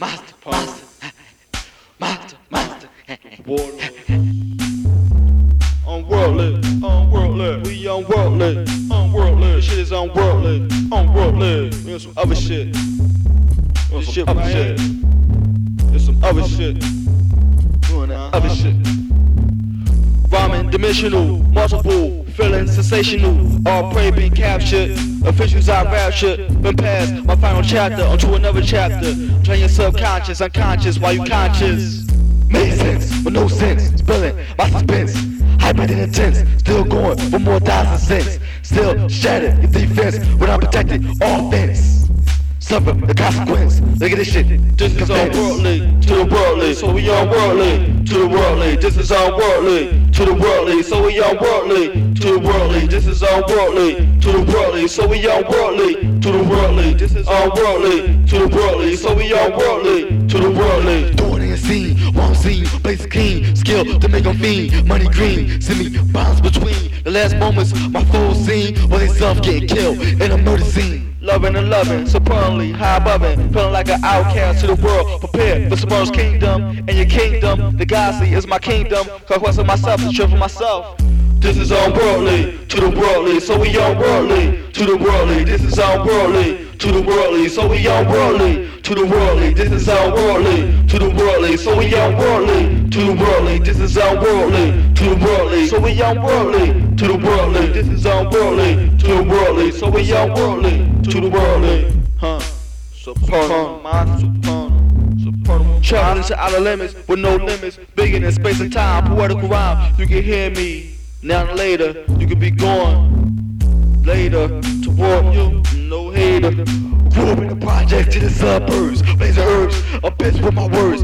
Monster, monster, monster, monster. Warlord. Unworldly, unworldly, we unworldly, unworldly. Shit is unworldly, unworldly. We on some other shit. We on some other shit. There's some other shit. Doing that other shit. Rhyming dimensional, multiple, feeling sensational. All prey being captured. Officials I raptured. Been past my final chapter onto another chapter. Train your subconscious, unconscious while you conscious. Made sense with no sense. Spilling my suspense. Hyper and intense. Still going for more thousand cents. Still shattered your defense without protected offense. Suffer the consequence. Look at this shit. This is unworldly to the worldly, so we unworldly to the worldly. This is unworldly to the worldly, so we unworldly to the worldly. This is unworldly to the worldly, so we unworldly to the worldly. This is unworldly to the worldly, so we unworldly to the worldly. Doing in a scene, place keen, skill to make them fiend, money green, send me bounce between the last moments, my full scene, while they self getting killed in a murder scene. Loving and loving, supremely high above it, feeling like an outcast to the world, Prepare for tomorrow's kingdom. And your kingdom, the galaxy is my kingdom, conquesting myself, the trip for myself. This is unworldly to the worldly, so we unworldly to the worldly. This is unworldly to the worldly, so we unworldly to the worldly. This is unworldly to the worldly, so we unworldly to the worldly. This is unworldly to the worldly, so we unworldly to the worldly. This is unworldly to the worldly, so we unworldly to the worldly. Huh? Supernal, mind supernal, supernal. Traveling to outer limits with no limits, bigger than space and time. Poetical rhyme, you can hear me now and later. You can be gone later toward you, no hater. In the project to the suburbs, raising herbs, a bitch with my words.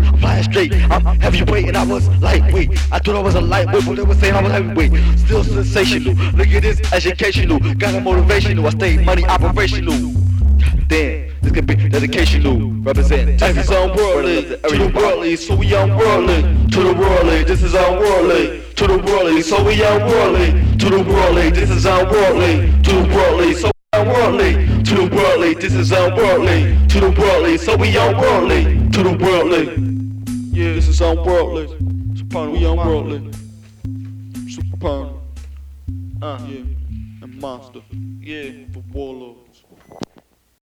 Straight, I'm heavyweight and I was lightweight. I thought I was a lightweight, but they were saying I was heavyweight. Still sensational, look at this, educational, got a motivational. I stay money operational. Damn, this could be dedicational. Represent is unworldly to the worldly, so we unworldly to the worldly. This is unworldly to the worldly, so we unworldly to the worldly. This is unworldly to the worldly, so we unworldly to the worldly. This is unworldly to the worldly, so we unworldly to the worldly. Yeah, this is unworldly. Supernal, we unworldly. Supernal. Uh, yeah, and monster. Yeah, the warlord.